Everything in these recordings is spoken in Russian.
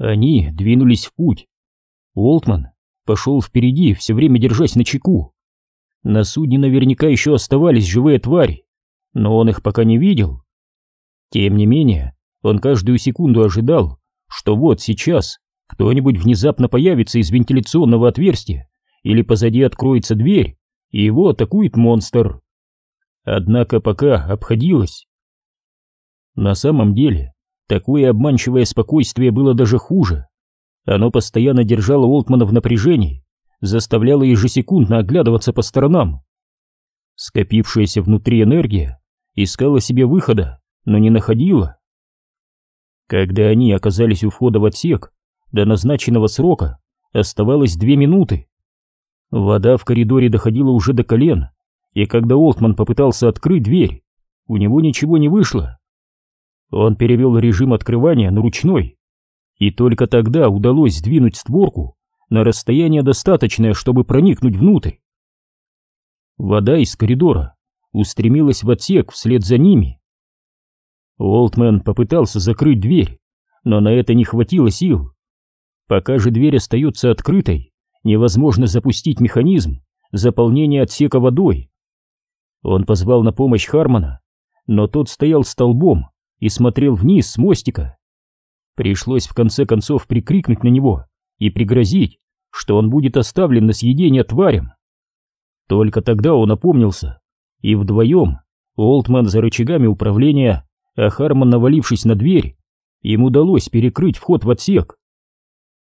Они двинулись в путь. Уолтман пошел впереди, все время держась на чеку. На судне наверняка еще оставались живые твари, но он их пока не видел. Тем не менее, он каждую секунду ожидал, что вот сейчас кто-нибудь внезапно появится из вентиляционного отверстия или позади откроется дверь, и его атакует монстр. Однако пока обходилось. На самом деле, такое обманчивое спокойствие было даже хуже. Оно постоянно держало Олтмана в напряжении, заставляло ежесекундно оглядываться по сторонам. Скопившаяся внутри энергия искала себе выхода, но не находила. Когда они оказались у входа в отсек, до назначенного срока оставалось две минуты. Вода в коридоре доходила уже до колен, и когда Олтман попытался открыть дверь, у него ничего не вышло. Он перевел режим открывания на ручной, и только тогда удалось сдвинуть створку на расстояние достаточное, чтобы проникнуть внутрь. Вода из коридора устремилась в отсек вслед за ними. Олтмен попытался закрыть дверь, но на это не хватило сил. Пока же дверь остается открытой, невозможно запустить механизм заполнения отсека водой. Он позвал на помощь Хармона, но тот стоял столбом и смотрел вниз с мостика. Пришлось в конце концов прикрикнуть на него и пригрозить, что он будет оставлен на съедение тварям. Только тогда он опомнился, и вдвоем Олтман за рычагами управления, а Харман, навалившись на дверь, им удалось перекрыть вход в отсек.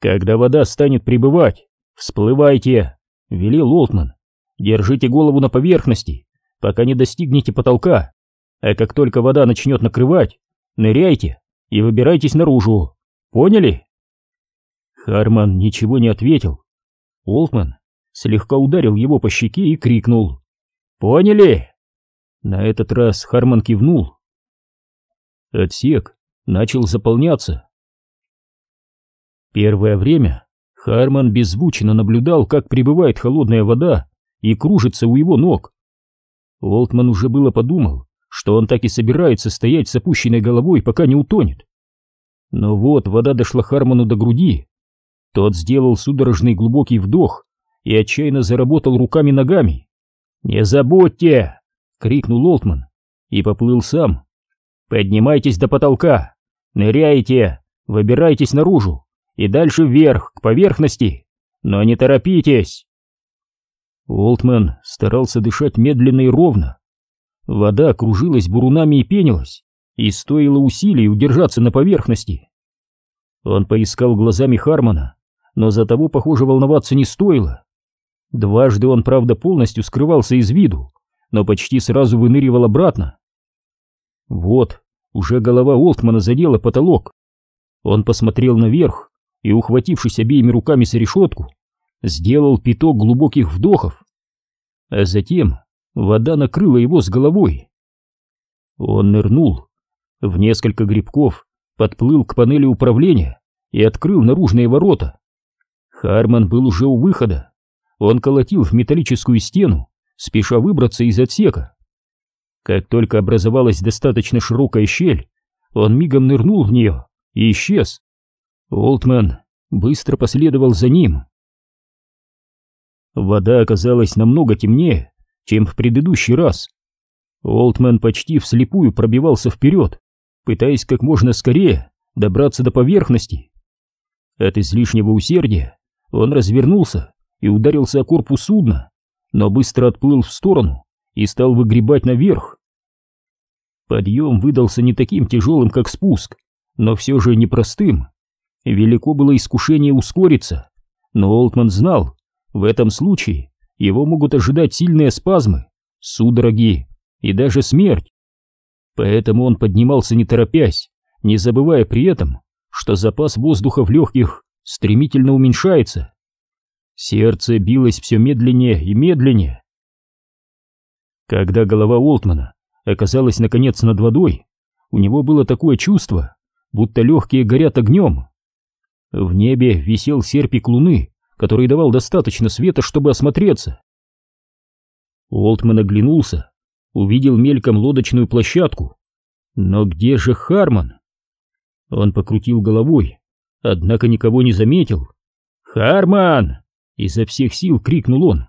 «Когда вода станет прибывать, всплывайте!» — велел Олтман. «Держите голову на поверхности, пока не достигнете потолка, а как только вода начнет накрывать, ныряйте и выбирайтесь наружу. Поняли? Харман ничего не ответил. Олтман слегка ударил его по щеке и крикнул. «Поняли?» На этот раз Харман кивнул. Отсек начал заполняться. Первое время Харман беззвучно наблюдал, как прибывает холодная вода и кружится у его ног. Олтман уже было подумал, что он так и собирается стоять с опущенной головой, пока не утонет. Но вот вода дошла Хармону до груди. Тот сделал судорожный глубокий вдох и отчаянно заработал руками-ногами. «Не забудьте!» — крикнул Олтман и поплыл сам. «Поднимайтесь до потолка, ныряйте, выбирайтесь наружу и дальше вверх, к поверхности, но не торопитесь!» Олтман старался дышать медленно и ровно, Вода кружилась бурунами и пенилась, и стоило усилий удержаться на поверхности. Он поискал глазами Хармона, но за того, похоже, волноваться не стоило. Дважды он, правда, полностью скрывался из виду, но почти сразу выныривал обратно. Вот, уже голова Олтмана задела потолок. Он посмотрел наверх и, ухватившись обеими руками за решетку, сделал пяток глубоких вдохов. А затем Вода накрыла его с головой. Он нырнул, в несколько грибков подплыл к панели управления и открыл наружные ворота. Харман был уже у выхода. Он колотил в металлическую стену, спеша выбраться из отсека. Как только образовалась достаточно широкая щель, он мигом нырнул в нее и исчез. Олтман быстро последовал за ним. Вода оказалась намного темнее, чем в предыдущий раз. Олдмен почти вслепую пробивался вперед, пытаясь как можно скорее добраться до поверхности. От излишнего усердия он развернулся и ударился о корпус судна, но быстро отплыл в сторону и стал выгребать наверх. Подъем выдался не таким тяжелым, как спуск, но все же непростым. Велико было искушение ускориться, но Олтман знал, в этом случае его могут ожидать сильные спазмы, судороги и даже смерть. Поэтому он поднимался не торопясь, не забывая при этом, что запас воздуха в легких стремительно уменьшается. Сердце билось все медленнее и медленнее. Когда голова Олтмана оказалась наконец над водой, у него было такое чувство, будто легкие горят огнем. В небе висел серпик луны, который давал достаточно света, чтобы осмотреться. Олтман оглянулся, увидел мельком лодочную площадку. Но где же Харман? Он покрутил головой, однако никого не заметил. «Харман!» — изо всех сил крикнул он.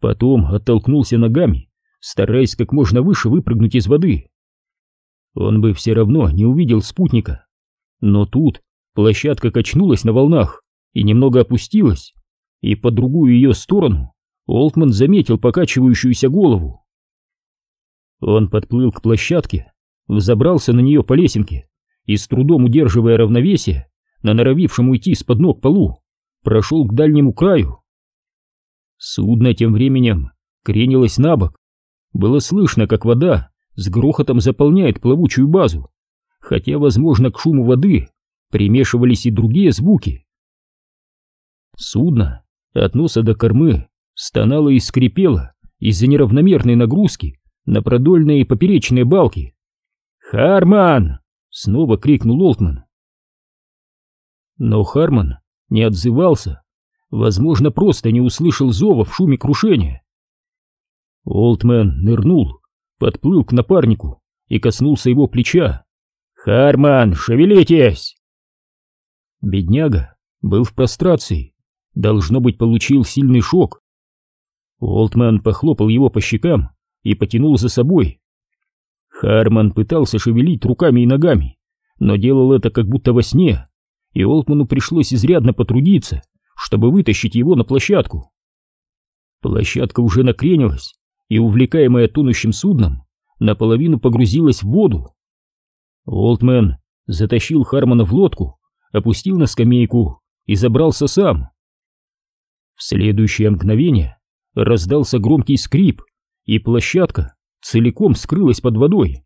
Потом оттолкнулся ногами, стараясь как можно выше выпрыгнуть из воды. Он бы все равно не увидел спутника. Но тут площадка качнулась на волнах и немного опустилась, и по другую ее сторону Олтман заметил покачивающуюся голову. Он подплыл к площадке, взобрался на нее по лесенке и, с трудом удерживая равновесие, на норовившем уйти с-под ног полу, прошел к дальнему краю. Судно тем временем кренилось на бок. Было слышно, как вода с грохотом заполняет плавучую базу, хотя, возможно, к шуму воды примешивались и другие звуки. Судно от носа до кормы стонало и скрипело из-за неравномерной нагрузки на продольные и поперечные балки. «Харман!» — снова крикнул Олтман. Но Харман не отзывался, возможно, просто не услышал зова в шуме крушения. Олтман нырнул, подплыл к напарнику и коснулся его плеча. «Харман, шевелитесь!» Бедняга был в прострации, должно быть, получил сильный шок. Олтман похлопал его по щекам и потянул за собой. Харман пытался шевелить руками и ногами, но делал это как будто во сне, и Олтману пришлось изрядно потрудиться, чтобы вытащить его на площадку. Площадка уже накренилась, и, увлекаемая тонущим судном, наполовину погрузилась в воду. Олтмен затащил Хармона в лодку, опустил на скамейку и забрался сам. Следующее мгновение раздался громкий скрип, и площадка целиком скрылась под водой.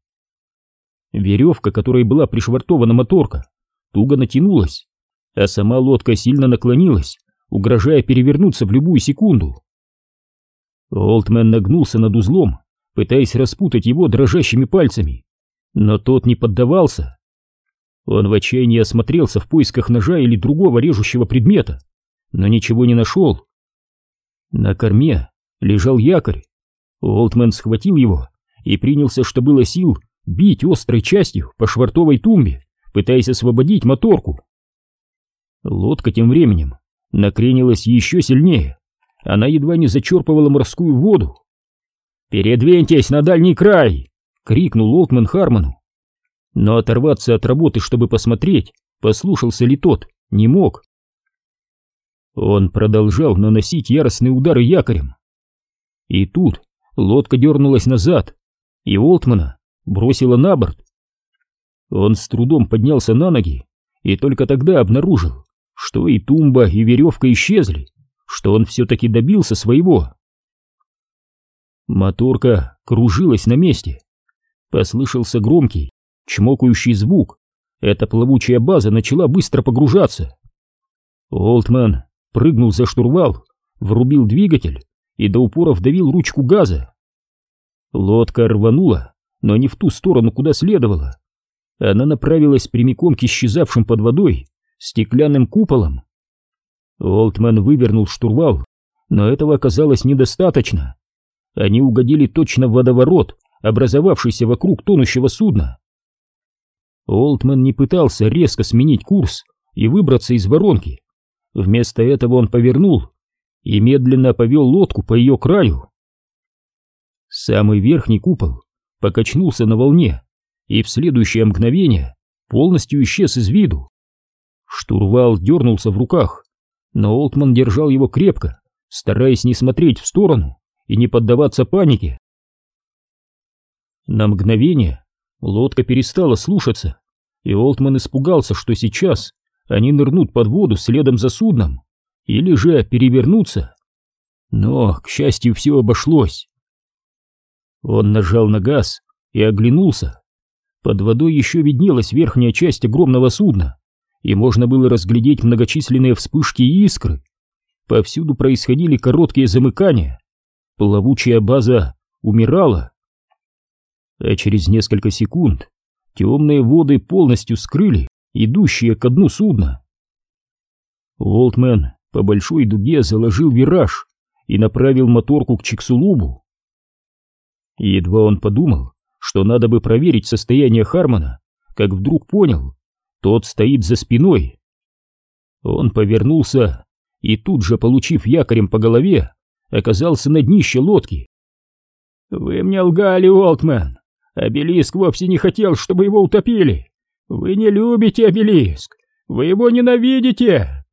Веревка, которой была пришвартована моторка, туго натянулась, а сама лодка сильно наклонилась, угрожая перевернуться в любую секунду. Олтмен нагнулся над узлом, пытаясь распутать его дрожащими пальцами, но тот не поддавался. Он в отчаянии осмотрелся в поисках ножа или другого режущего предмета, но ничего не нашел. На корме лежал якорь. Олтмен схватил его и принялся, что было сил, бить острой частью по швартовой тумбе, пытаясь освободить моторку. Лодка тем временем накренилась еще сильнее, она едва не зачерпывала морскую воду. «Передвиньтесь на дальний край!» — крикнул Олтман Хармону. Но оторваться от работы, чтобы посмотреть, послушался ли тот, не мог. Он продолжал наносить яростные удары якорем. И тут лодка дернулась назад, и Олтмана бросила на борт. Он с трудом поднялся на ноги и только тогда обнаружил, что и тумба, и веревка исчезли что он все-таки добился своего. Моторка кружилась на месте. Послышался громкий, чмокающий звук. Эта плавучая база начала быстро погружаться. Олтман прыгнул за штурвал, врубил двигатель и до упора вдавил ручку газа. Лодка рванула, но не в ту сторону, куда следовало. Она направилась прямиком к исчезавшим под водой стеклянным куполам. Олтман вывернул штурвал, но этого оказалось недостаточно. Они угодили точно в водоворот, образовавшийся вокруг тонущего судна. Олтман не пытался резко сменить курс и выбраться из воронки. Вместо этого он повернул и медленно повел лодку по ее краю. Самый верхний купол покачнулся на волне и в следующее мгновение полностью исчез из виду. Штурвал дернулся в руках, но Олтман держал его крепко, стараясь не смотреть в сторону и не поддаваться панике. На мгновение лодка перестала слушаться, и Олтман испугался, что сейчас они нырнут под воду следом за судном или же перевернутся. Но, к счастью, все обошлось. Он нажал на газ и оглянулся. Под водой еще виднелась верхняя часть огромного судна, и можно было разглядеть многочисленные вспышки и искры. Повсюду происходили короткие замыкания. Плавучая база умирала. А через несколько секунд темные воды полностью скрыли идущие ко дну судна. Олдмен по большой дуге заложил вираж и направил моторку к Чиксулубу. Едва он подумал, что надо бы проверить состояние Хармона, как вдруг понял, тот стоит за спиной, Он повернулся и тут же, получив якорем по голове, оказался на днище лодки. «Вы мне лгали, Уолтмен! Обелиск вовсе не хотел, чтобы его утопили! Вы не любите обелиск! Вы его ненавидите!»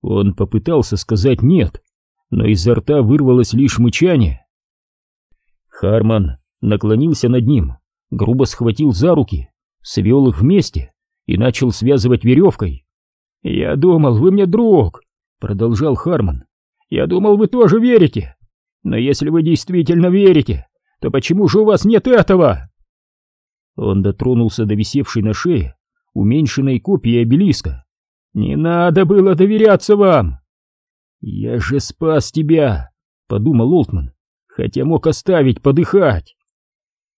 Он попытался сказать «нет», но изо рта вырвалось лишь мычание. Харман наклонился над ним, грубо схватил за руки, свел их вместе и начал связывать веревкой. «Я думал, вы мне друг», — продолжал Харман. «Я думал, вы тоже верите. Но если вы действительно верите, то почему же у вас нет этого?» Он дотронулся до висевшей на шее уменьшенной копии обелиска. «Не надо было доверяться вам!» «Я же спас тебя!» — подумал Олтман, хотя мог оставить подыхать.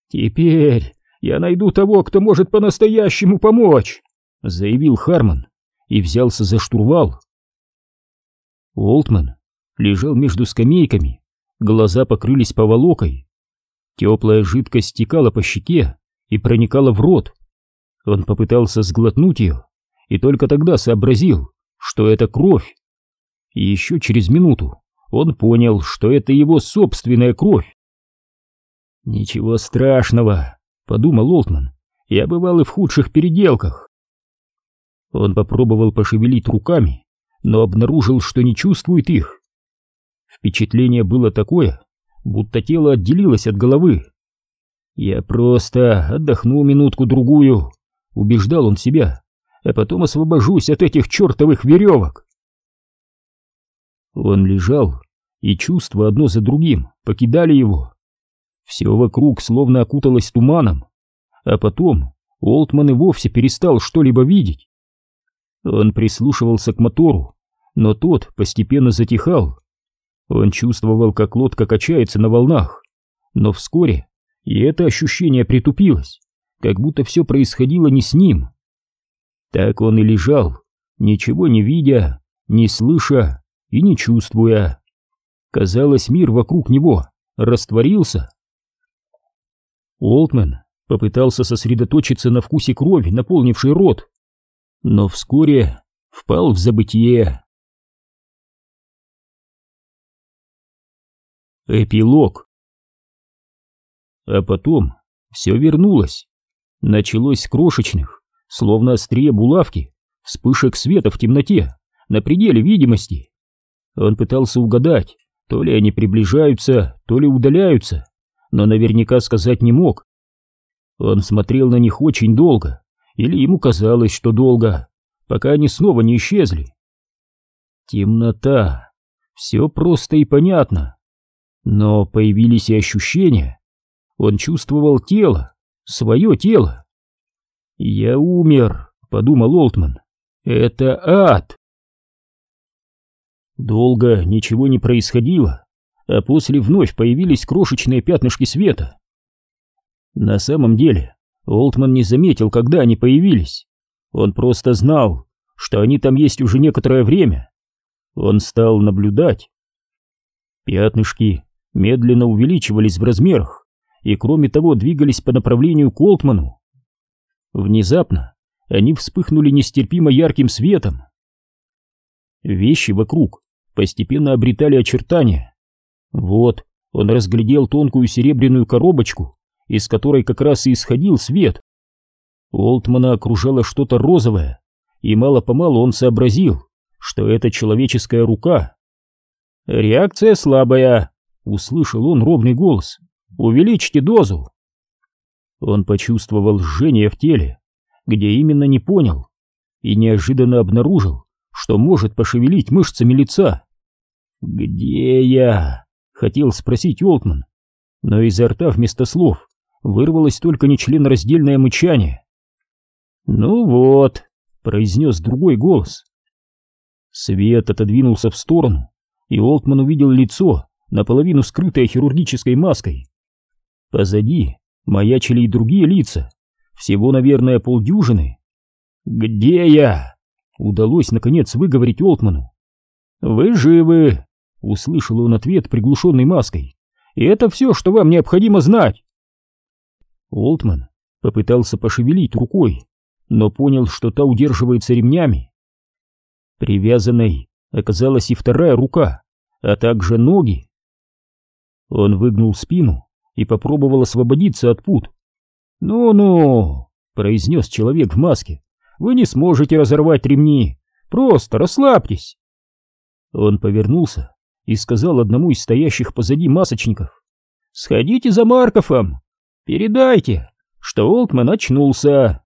«Теперь я найду того, кто может по-настоящему помочь!» — заявил Харман и взялся за штурвал. Олтман лежал между скамейками, глаза покрылись поволокой. Теплая жидкость стекала по щеке и проникала в рот. Он попытался сглотнуть ее и только тогда сообразил, что это кровь. И еще через минуту он понял, что это его собственная кровь. «Ничего страшного», — подумал Олтман, — «я бывал и в худших переделках». Он попробовал пошевелить руками, но обнаружил, что не чувствует их. Впечатление было такое, будто тело отделилось от головы. «Я просто отдохну минутку-другую», — убеждал он себя, «а потом освобожусь от этих чертовых веревок». Он лежал, и чувства одно за другим покидали его. Все вокруг словно окуталось туманом, а потом Олтман и вовсе перестал что-либо видеть. Он прислушивался к мотору, но тот постепенно затихал. Он чувствовал, как лодка качается на волнах, но вскоре и это ощущение притупилось, как будто все происходило не с ним. Так он и лежал, ничего не видя, не слыша и не чувствуя. Казалось, мир вокруг него растворился. Олтмен попытался сосредоточиться на вкусе крови, наполнившей рот, но вскоре впал в забытие. Эпилог А потом все вернулось. Началось с крошечных, словно острее булавки, вспышек света в темноте, на пределе видимости. Он пытался угадать, то ли они приближаются, то ли удаляются, но наверняка сказать не мог. Он смотрел на них очень долго, или ему казалось, что долго, пока они снова не исчезли. Темнота. Все просто и понятно. Но появились и ощущения. Он чувствовал тело, свое тело. «Я умер», — подумал Олтман. «Это ад». Долго ничего не происходило, а после вновь появились крошечные пятнышки света. На самом деле, Олтман не заметил, когда они появились. Он просто знал, что они там есть уже некоторое время. Он стал наблюдать. Пятнышки медленно увеличивались в размерах и, кроме того, двигались по направлению к Олтману. Внезапно они вспыхнули нестерпимо ярким светом. Вещи вокруг постепенно обретали очертания. Вот он разглядел тонкую серебряную коробочку, из которой как раз и исходил свет. Олтмана окружало что-то розовое, и мало-помалу он сообразил, что это человеческая рука. «Реакция слабая», — услышал он ровный голос. «Увеличьте дозу». Он почувствовал жжение в теле, где именно не понял, и неожиданно обнаружил, что может пошевелить мышцами лица. «Где я?» — хотел спросить Олтман, но изо рта вместо слов вырвалось только нечленораздельное мычание. «Ну вот», — произнес другой голос. Свет отодвинулся в сторону, и Олтман увидел лицо, наполовину скрытое хирургической маской. Позади маячили и другие лица, всего, наверное, полдюжины. «Где я?» — удалось, наконец, выговорить Олтману. «Вы живы!» — услышал он ответ приглушенной маской. «И это все, что вам необходимо знать!» Олтман попытался пошевелить рукой, но понял, что та удерживается ремнями. Привязанной оказалась и вторая рука, а также ноги. Он выгнул спину и попробовал освободиться от пут. «Ну-ну», — произнес человек в маске, — «вы не сможете разорвать ремни, просто расслабьтесь». Он повернулся и сказал одному из стоящих позади масочников, «Сходите за Марковым, передайте, что Олтман очнулся».